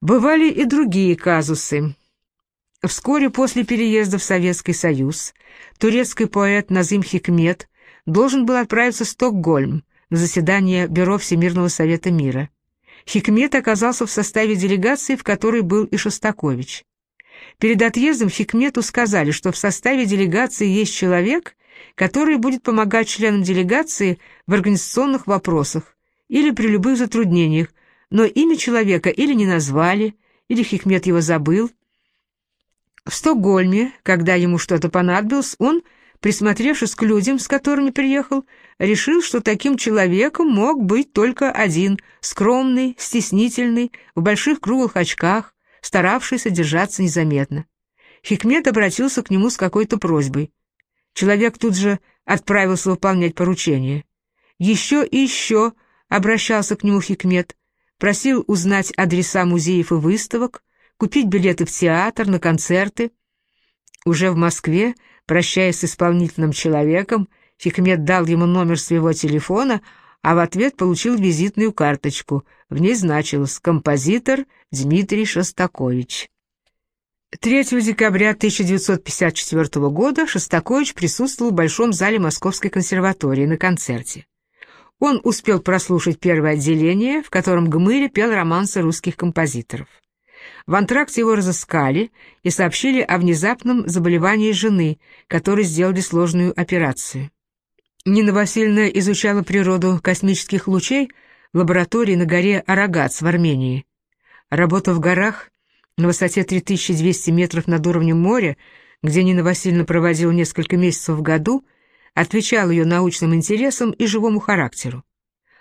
Бывали и другие казусы. Вскоре после переезда в Советский Союз турецкий поэт Назым Хикмет должен был отправиться в Стокгольм на заседание Бюро Всемирного Совета Мира. Хикмет оказался в составе делегации, в которой был и Шостакович. Перед отъездом Хикмету сказали, что в составе делегации есть человек, который будет помогать членам делегации в организационных вопросах или при любых затруднениях, но имя человека или не назвали, или Хикмет его забыл. В Стокгольме, когда ему что-то понадобилось, он, присмотревшись к людям, с которыми приехал, решил, что таким человеком мог быть только один, скромный, стеснительный, в больших круглых очках, старавшийся держаться незаметно. Хикмет обратился к нему с какой-то просьбой. Человек тут же отправился выполнять поручение. Еще и еще обращался к нему Хикмет, просил узнать адреса музеев и выставок, купить билеты в театр, на концерты. Уже в Москве, прощаясь с исполнительным человеком, Хикмет дал ему номер своего телефона, а в ответ получил визитную карточку. В ней значилось «Композитор Дмитрий Шостакович». 3 декабря 1954 года Шостакович присутствовал в Большом зале Московской консерватории на концерте. Он успел прослушать первое отделение, в котором Гмыри пел романсы русских композиторов. В антракте его разыскали и сообщили о внезапном заболевании жены, которой сделали сложную операцию. Нина Васильевна изучала природу космических лучей в лаборатории на горе Арагац в Армении. Работа в горах на высоте 3200 метров над уровнем моря, где Нина Васильевна проводила несколько месяцев в году, отвечал ее научным интересам и живому характеру.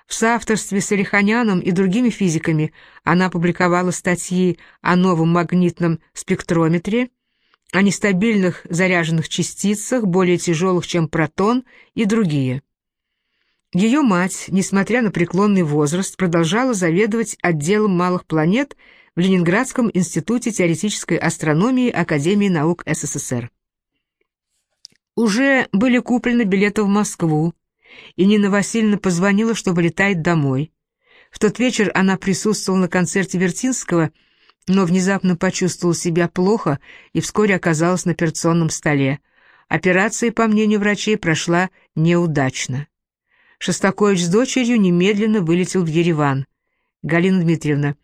В соавторстве с Алиханяном и другими физиками она публиковала статьи о новом магнитном спектрометре, о нестабильных заряженных частицах, более тяжелых, чем протон, и другие. Ее мать, несмотря на преклонный возраст, продолжала заведовать отделом малых планет – в Ленинградском институте теоретической астрономии Академии наук СССР. Уже были куплены билеты в Москву, и Нина Васильевна позвонила, чтобы летать домой. В тот вечер она присутствовала на концерте Вертинского, но внезапно почувствовала себя плохо и вскоре оказалась на операционном столе. Операция, по мнению врачей, прошла неудачно. Шостакович с дочерью немедленно вылетел в Ереван. «Галина Дмитриевна,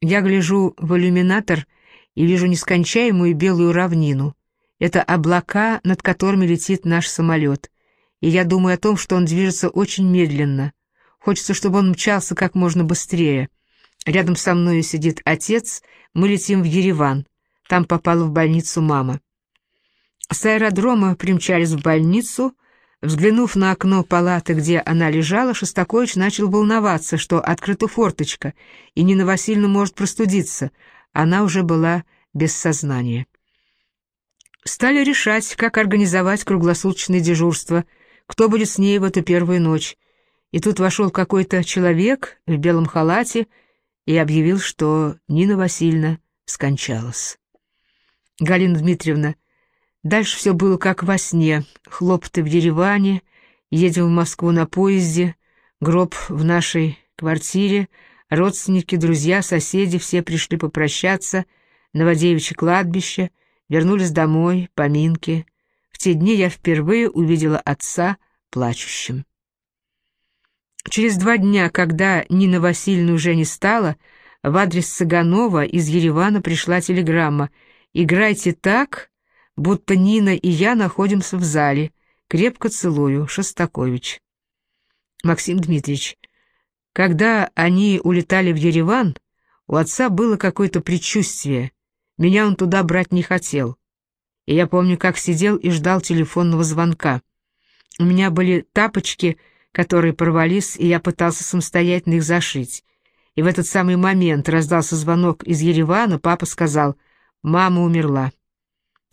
я гляжу в иллюминатор и вижу нескончаемую белую равнину. Это облака, над которыми летит наш самолет. И я думаю о том, что он движется очень медленно. Хочется, чтобы он мчался как можно быстрее. Рядом со мной сидит отец, мы летим в Ереван. Там попала в больницу мама. С аэродрома примчались в больницу, Взглянув на окно палаты, где она лежала, Шостакович начал волноваться, что открыта форточка, и Нина Васильевна может простудиться. Она уже была без сознания. Стали решать, как организовать круглосуточное дежурство, кто будет с ней в эту первую ночь. И тут вошел какой-то человек в белом халате и объявил, что Нина Васильевна скончалась. Галина Дмитриевна, Дальше все было как во сне. Хлопоты в Ереване, едем в Москву на поезде, гроб в нашей квартире, родственники, друзья, соседи все пришли попрощаться, Новодевичье кладбище, вернулись домой, поминки. В те дни я впервые увидела отца плачущим. Через два дня, когда Нина Васильевна уже не стала, в адрес Цыганова из Еревана пришла телеграмма «Играйте так, будто Нина и я находимся в зале. Крепко целую, Шостакович. Максим Дмитриевич, когда они улетали в Ереван, у отца было какое-то предчувствие. Меня он туда брать не хотел. И я помню, как сидел и ждал телефонного звонка. У меня были тапочки, которые порвались, и я пытался самостоятельно их зашить. И в этот самый момент раздался звонок из Еревана, папа сказал «Мама умерла».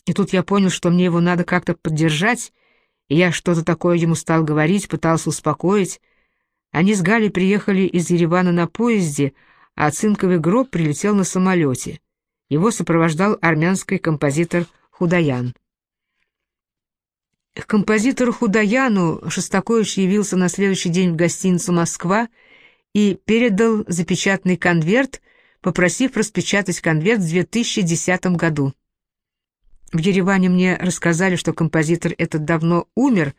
И тут я понял, что мне его надо как-то поддержать, и я что-то такое ему стал говорить, пытался успокоить. Они с Галей приехали из Еревана на поезде, а цинковый гроб прилетел на самолете. Его сопровождал армянский композитор Худаян. К композитору Худаяну Шостакович явился на следующий день в гостиницу «Москва» и передал запечатанный конверт, попросив распечатать конверт в 2010 году. В Ереване мне рассказали, что композитор этот давно умер,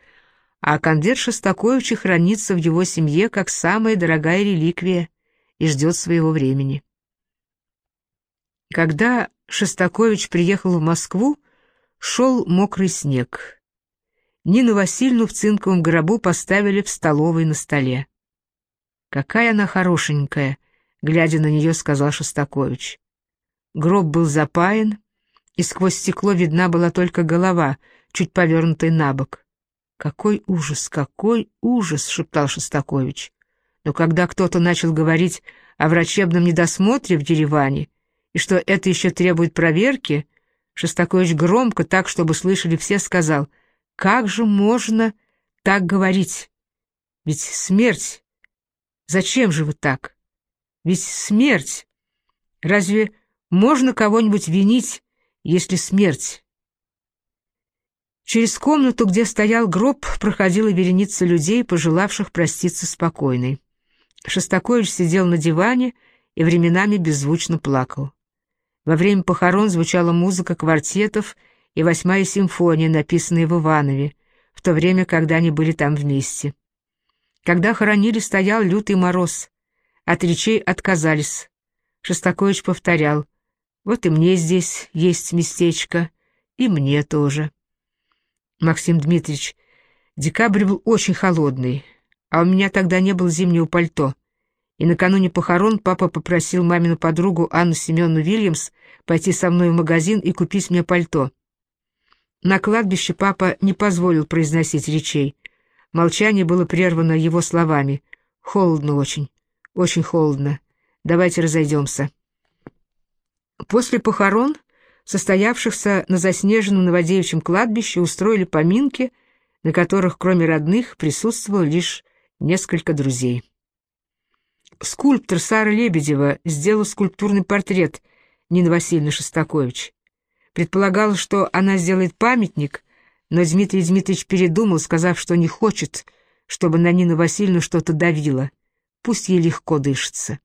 а конверт Шостаковича хранится в его семье как самая дорогая реликвия и ждет своего времени. Когда Шостакович приехал в Москву, шел мокрый снег. Нину Васильевну в цинковом гробу поставили в столовой на столе. «Какая она хорошенькая!» — глядя на нее, сказал Шостакович. Гроб был запаян, и сквозь стекло видна была только голова, чуть повернутая на бок. «Какой ужас, какой ужас!» — шептал Шостакович. Но когда кто-то начал говорить о врачебном недосмотре в Ереване, и что это еще требует проверки, Шостакович громко, так, чтобы слышали все, сказал, «Как же можно так говорить? Ведь смерть... Зачем же вы так? Ведь смерть... Разве можно кого-нибудь винить, если смерть...» Через комнату, где стоял гроб, проходила вереница людей, пожелавших проститься спокойной. Шостакович сидел на диване и временами беззвучно плакал. Во время похорон звучала музыка квартетов и восьмая симфония, написанная в Иванове, в то время, когда они были там вместе. Когда хоронили, стоял лютый мороз. От речей отказались. Шостакович повторял, «Вот и мне здесь есть местечко, и мне тоже». Максим Дмитриевич, декабрь был очень холодный, а у меня тогда не было зимнего пальто и накануне похорон папа попросил мамину подругу Анну Семеновну Вильямс пойти со мной в магазин и купить мне пальто. На кладбище папа не позволил произносить речей. Молчание было прервано его словами. «Холодно очень, очень холодно. Давайте разойдемся». После похорон, состоявшихся на заснеженном Новодевичьем кладбище, устроили поминки, на которых, кроме родных, присутствовало лишь несколько друзей. Скульптор Сара Лебедева сделал скульптурный портрет Нины Васильевны Шостакович. Предполагалось, что она сделает памятник, но Дмитрий Дмитриевич передумал, сказав, что не хочет, чтобы на Нину Васильевну что-то давило. Пусть ей легко дышится.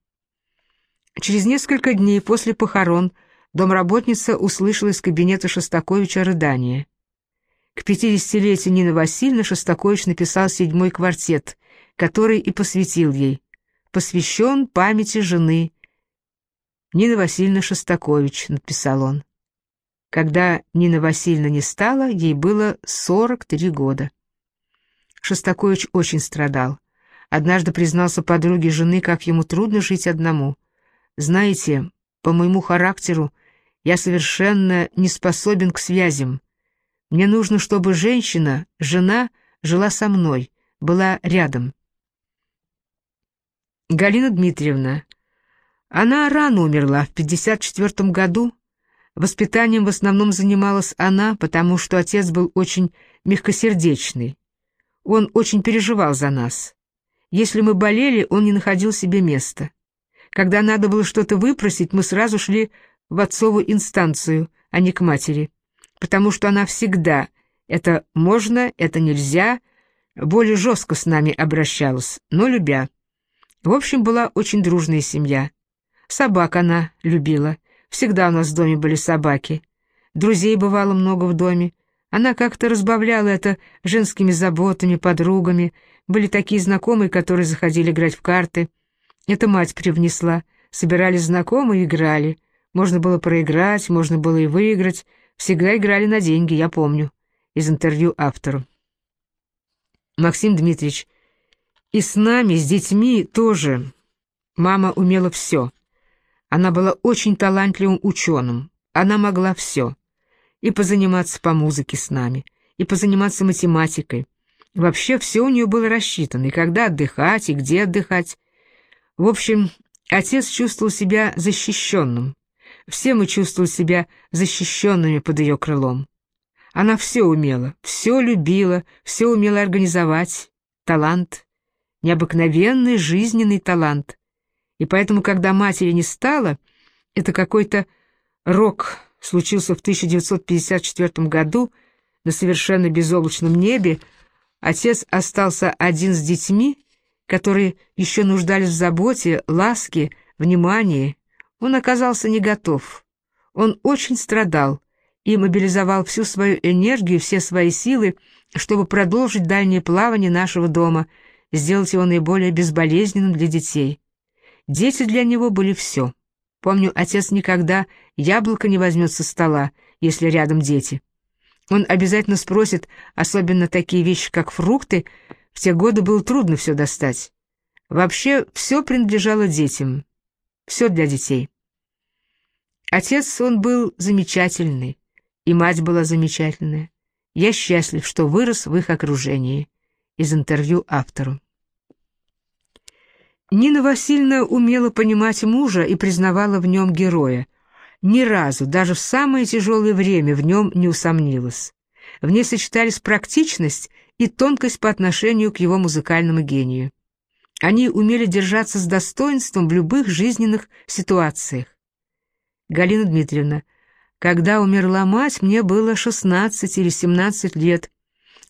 Через несколько дней после похорон домработница услышала из кабинета Шостаковича рыдание. К пятидесятилетию Нины Васильевны Шостакович написал седьмой квартет, который и посвятил ей посвящен памяти жены. Нина Васильевна Шостакович, написал он. Когда Нина Васильевна не стала, ей было 43 года. Шостакович очень страдал. Однажды признался подруге жены, как ему трудно жить одному. «Знаете, по моему характеру я совершенно не способен к связям. Мне нужно, чтобы женщина, жена, жила со мной, была рядом. Галина Дмитриевна. Она рано умерла, в 54 году. Воспитанием в основном занималась она, потому что отец был очень мягкосердечный. Он очень переживал за нас. Если мы болели, он не находил себе места. Когда надо было что-то выпросить, мы сразу шли в отцову инстанцию, а не к матери, потому что она всегда «это можно, это нельзя», более жестко с нами обращалась, но любя. В общем, была очень дружная семья. Собак она любила. Всегда у нас в доме были собаки. Друзей бывало много в доме. Она как-то разбавляла это женскими заботами, подругами. Были такие знакомые, которые заходили играть в карты. Это мать привнесла. Собирались знакомые играли. Можно было проиграть, можно было и выиграть. Всегда играли на деньги, я помню. Из интервью автору. Максим Дмитриевич, и с нами, с детьми тоже. Мама умела все. Она была очень талантливым ученым. Она могла все. И позаниматься по музыке с нами, и позаниматься математикой. Вообще все у нее было рассчитано, и когда отдыхать, и где отдыхать. В общем, отец чувствовал себя защищенным. Все мы чувствовали себя защищенными под ее крылом. Она все умела, все любила, все умела организовать. Талант необыкновенный жизненный талант. И поэтому, когда матери не стало, это какой-то рок случился в 1954 году на совершенно безоблачном небе, отец остался один с детьми, которые еще нуждались в заботе, ласке, внимании. Он оказался не готов. Он очень страдал и мобилизовал всю свою энергию, все свои силы, чтобы продолжить дальнее плавание нашего дома, сделать его наиболее безболезненным для детей. Дети для него были все. Помню, отец никогда яблоко не возьмет со стола, если рядом дети. Он обязательно спросит, особенно такие вещи, как фрукты, в те годы было трудно все достать. Вообще, все принадлежало детям. Все для детей. Отец, он был замечательный, и мать была замечательная. Я счастлив, что вырос в их окружении. Из интервью автору. Нина Васильевна умела понимать мужа и признавала в нем героя. Ни разу, даже в самое тяжелое время, в нем не усомнилась. В ней сочетались практичность и тонкость по отношению к его музыкальному гению. Они умели держаться с достоинством в любых жизненных ситуациях. Галина Дмитриевна, когда умерла мать, мне было 16 или 17 лет.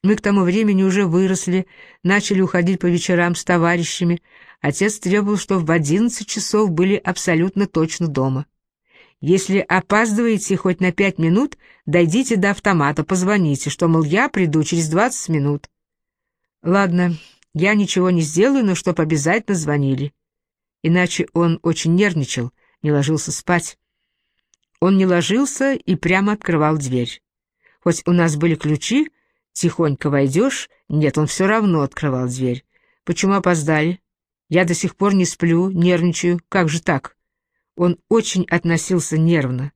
Мы к тому времени уже выросли, начали уходить по вечерам с товарищами. Отец требовал, что в 11 часов были абсолютно точно дома. Если опаздываете хоть на пять минут, дойдите до автомата, позвоните, что, мол, я приду через 20 минут. Ладно, я ничего не сделаю, но чтоб обязательно звонили. Иначе он очень нервничал, не ложился спать. Он не ложился и прямо открывал дверь. Хоть у нас были ключи, Тихонько войдешь? Нет, он все равно открывал дверь. Почему опоздали? Я до сих пор не сплю, нервничаю. Как же так? Он очень относился нервно.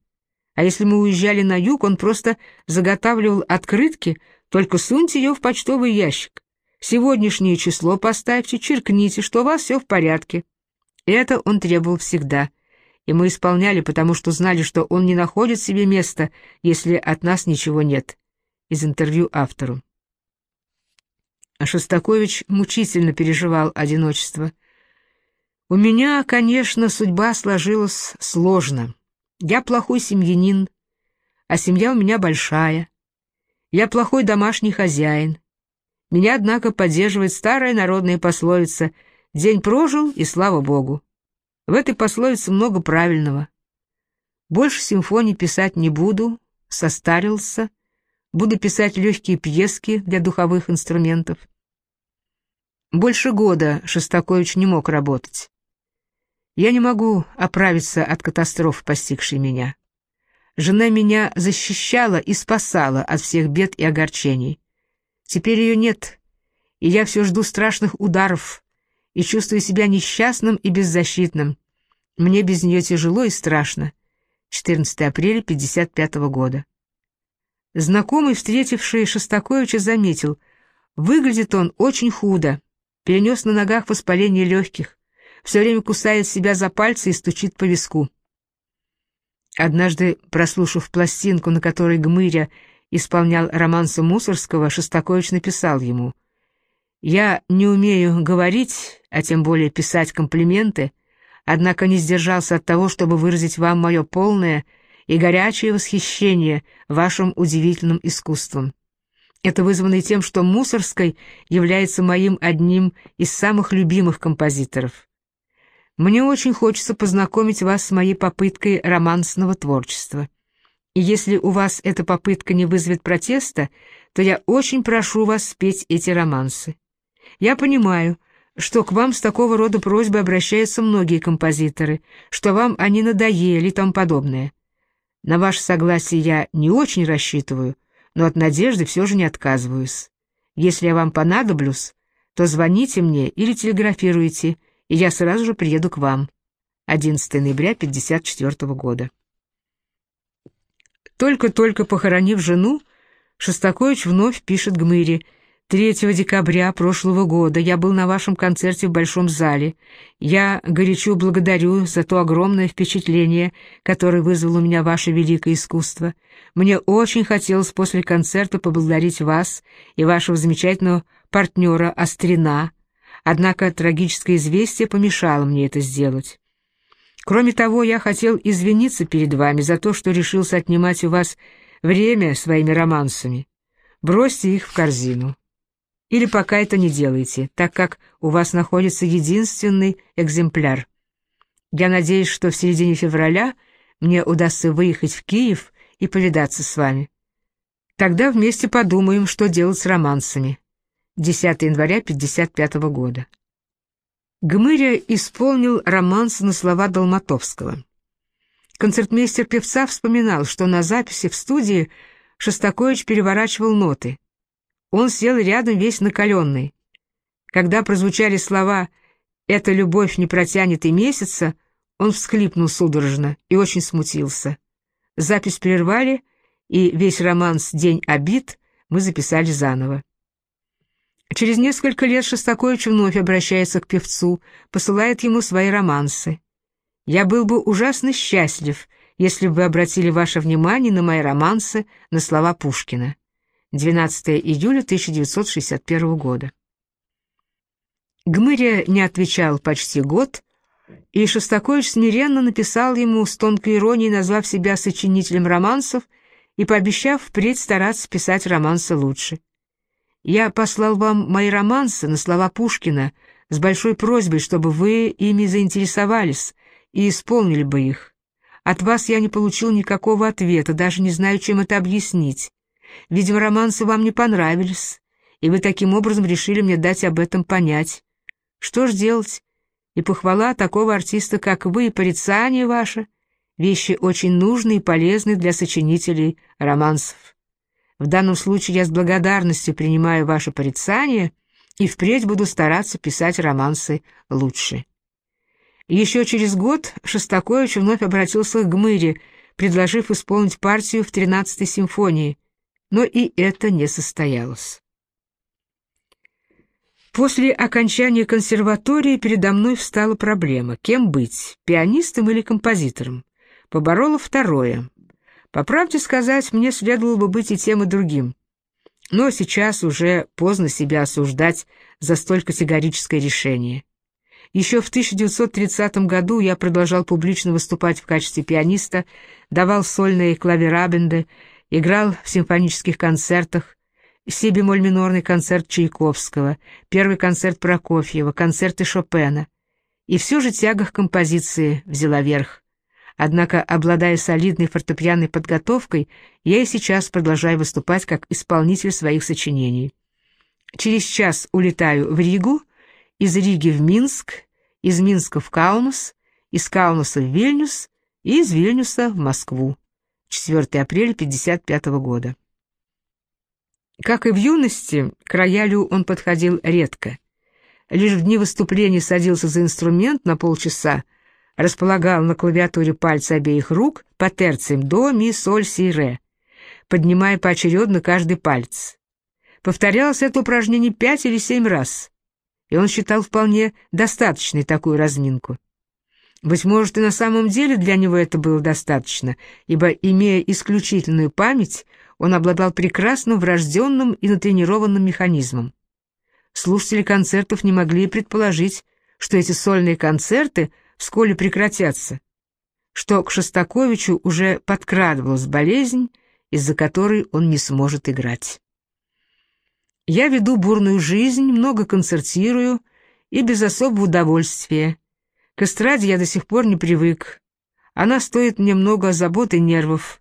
А если мы уезжали на юг, он просто заготавливал открытки, только суньте ее в почтовый ящик. Сегодняшнее число поставьте, черкните, что у вас все в порядке. Это он требовал всегда. И мы исполняли, потому что знали, что он не находит себе места, если от нас ничего нет из интервью автору. А Шостакович мучительно переживал одиночество. «У меня, конечно, судьба сложилась сложно. Я плохой семьянин, а семья у меня большая. Я плохой домашний хозяин. Меня, однако, поддерживает старая народная пословица «День прожил, и слава Богу». В этой пословице много правильного. Больше симфоний писать не буду, состарился — Буду писать легкие пьески для духовых инструментов. Больше года Шостакович не мог работать. Я не могу оправиться от катастроф, постигшей меня. Жена меня защищала и спасала от всех бед и огорчений. Теперь ее нет, и я все жду страшных ударов и чувствую себя несчастным и беззащитным. Мне без нее тяжело и страшно. 14 апреля 55 года. Знакомый, встретивший Шостаковича, заметил, выглядит он очень худо, перенес на ногах воспаление легких, все время кусает себя за пальцы и стучит по виску. Однажды, прослушав пластинку, на которой Гмыря исполнял романса Мусорского, Шостакович написал ему «Я не умею говорить, а тем более писать комплименты, однако не сдержался от того, чтобы выразить вам мое полное и горячее восхищение вашим удивительным искусством. Это вызвано тем, что Мусорской является моим одним из самых любимых композиторов. Мне очень хочется познакомить вас с моей попыткой романсного творчества. И если у вас эта попытка не вызовет протеста, то я очень прошу вас спеть эти романсы. Я понимаю, что к вам с такого рода просьбой обращаются многие композиторы, что вам они надоели и тому подобное. На ваше согласие я не очень рассчитываю, но от надежды все же не отказываюсь. Если я вам понадоблюсь, то звоните мне или телеграфируйте, и я сразу же приеду к вам. 11 ноября 1954 года. Только-только похоронив жену, Шостакович вновь пишет Гмыре — 3 декабря прошлого года я был на вашем концерте в Большом зале. Я горячо благодарю за то огромное впечатление, которое вызвало у меня ваше великое искусство. Мне очень хотелось после концерта поблагодарить вас и вашего замечательного партнера Острина, однако трагическое известие помешало мне это сделать. Кроме того, я хотел извиниться перед вами за то, что решился отнимать у вас время своими романсами. Бросьте их в корзину. Или пока это не делайте, так как у вас находится единственный экземпляр. Я надеюсь, что в середине февраля мне удастся выехать в Киев и повидаться с вами. Тогда вместе подумаем, что делать с романсами. 10 января 55 года. Гмыря исполнил романс на слова Долматовского. Концертмейстер певца вспоминал, что на записи в студии Шостакович переворачивал ноты. Он сел рядом весь накаленный. Когда прозвучали слова «Эта любовь не протянет и месяца», он всхлипнул судорожно и очень смутился. Запись прервали, и весь романс «День обид» мы записали заново. Через несколько лет Шостакович вновь обращается к певцу, посылает ему свои романсы. «Я был бы ужасно счастлив, если бы вы обратили ваше внимание на мои романсы, на слова Пушкина». 12 июля 1961 года. Гмыря не отвечал почти год, и Шостакович смиренно написал ему с тонкой иронией, назвав себя сочинителем романсов и пообещав впредь стараться писать романсы лучше. Я послал вам мои романсы на слова Пушкина с большой просьбой, чтобы вы ими заинтересовались и исполнили бы их. От вас я не получил никакого ответа, даже не знаю, чем это объяснить. Видимо, романсы вам не понравились, и вы таким образом решили мне дать об этом понять. Что ж делать? И похвала такого артиста, как вы, и порицание ваше — вещи очень нужные и полезные для сочинителей романсов. В данном случае я с благодарностью принимаю ваше порицание и впредь буду стараться писать романсы лучше. Еще через год Шостакович вновь обратился к Гмыре, предложив исполнить партию в 13-й симфонии, но и это не состоялось. После окончания консерватории передо мной встала проблема, кем быть, пианистом или композитором. Поборола второе. По правде сказать, мне следовало бы быть и тем, и другим. Но сейчас уже поздно себя осуждать за столь категорическое решение. Еще в 1930 году я продолжал публично выступать в качестве пианиста, давал сольные клавирабенды, играл в симфонических концертах, си бемоль минорный концерт Чайковского, первый концерт Прокофьева, концерты Шопена. И все же тяга к композиции взяла верх. Однако, обладая солидной фортепианной подготовкой, я и сейчас продолжаю выступать как исполнитель своих сочинений. Через час улетаю в Ригу, из Риги в Минск, из Минска в Каунас, из Каунаса в Вильнюс и из Вильнюса в Москву. 4 апреля 1955 года. Как и в юности, к роялю он подходил редко. Лишь в дни выступления садился за инструмент на полчаса, располагал на клавиатуре пальцы обеих рук по терциям до, ми, соль, си, ре, поднимая поочередно каждый палец. Повторялось это упражнение пять или семь раз, и он считал вполне достаточной такую разминку. Быть может, и на самом деле для него это было достаточно, ибо, имея исключительную память, он обладал прекрасным врожденным и натренированным механизмом. Слушатели концертов не могли предположить, что эти сольные концерты — вскоре прекратятся, что к Шостаковичу уже подкрадывалась болезнь, из-за которой он не сможет играть. Я веду бурную жизнь, много концертирую и без особого удовольствия. К эстраде я до сих пор не привык. Она стоит мне много забот и нервов.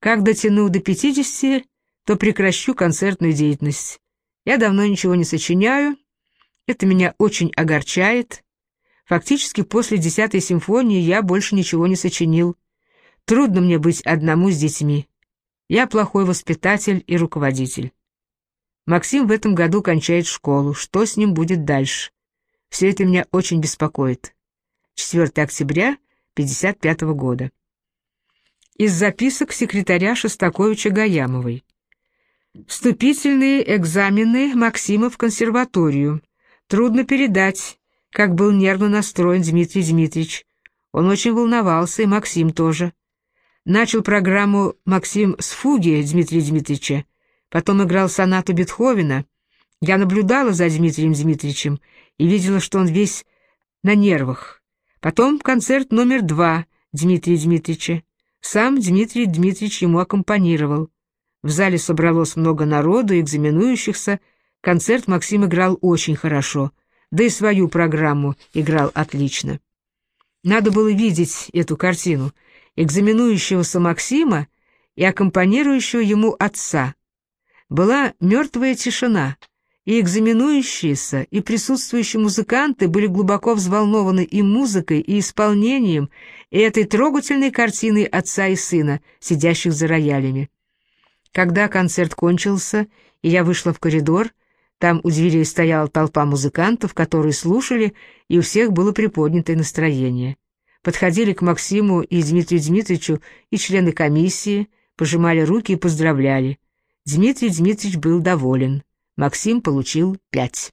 Как дотяну до пятидесяти, то прекращу концертную деятельность. Я давно ничего не сочиняю, это меня очень огорчает, Фактически после десятой симфонии я больше ничего не сочинил. Трудно мне быть одному с детьми. Я плохой воспитатель и руководитель. Максим в этом году кончает школу. Что с ним будет дальше? Все это меня очень беспокоит. 4 октября 55 года. Из записок секретаря Шостаковича Гаямовой. Вступительные экзамены Максима в консерваторию. Трудно передать, как был нервно настроен Дмитрий Дмитриевич. Он очень волновался, и Максим тоже. Начал программу Максим с фуги Дмитрия Дмитриевича, потом играл сонату Бетховена. Я наблюдала за Дмитрием Дмитриевичем и видела, что он весь на нервах. Потом концерт номер два Дмитрия Дмитриевича. Сам Дмитрий Дмитриевич ему аккомпанировал. В зале собралось много народу, экзаменующихся. Концерт Максим играл очень хорошо — да и свою программу играл отлично. Надо было видеть эту картину, экзаменующегося Максима и аккомпанирующего ему отца. Была мертвая тишина, и экзаменующиеся, и присутствующие музыканты были глубоко взволнованы и музыкой, и исполнением, и этой трогательной картиной отца и сына, сидящих за роялями. Когда концерт кончился, и я вышла в коридор, там у дверей стояла толпа музыкантов, которые слушали, и у всех было приподнятое настроение. Подходили к Максиму и Дмитрию Дмитриевичу и члены комиссии, пожимали руки и поздравляли. Дмитрий Дмитриевич был доволен. Максим получил пять.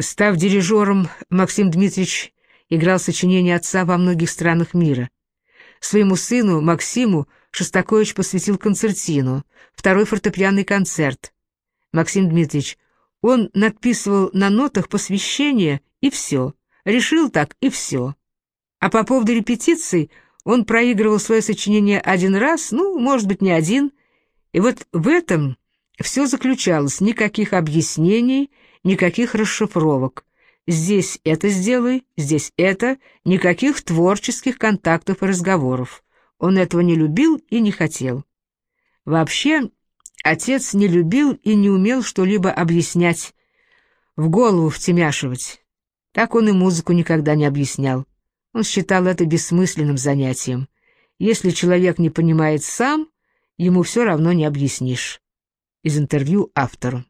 Став дирижером, Максим Дмитриевич играл сочинения отца во многих странах мира. Своему сыну, Максиму, Шостакович посвятил концертину, второй фортепианный концерт. Максим Дмитриевич, он надписывал на нотах посвящение и все, решил так и все. А по поводу репетиций он проигрывал свое сочинение один раз, ну, может быть, не один, и вот в этом все заключалось, никаких объяснений, никаких расшифровок. Здесь это сделай, здесь это, никаких творческих контактов и разговоров. Он этого не любил и не хотел. Вообще, отец не любил и не умел что-либо объяснять, в голову втемяшивать. Так он и музыку никогда не объяснял. Он считал это бессмысленным занятием. Если человек не понимает сам, ему все равно не объяснишь. Из интервью автору.